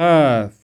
Uh,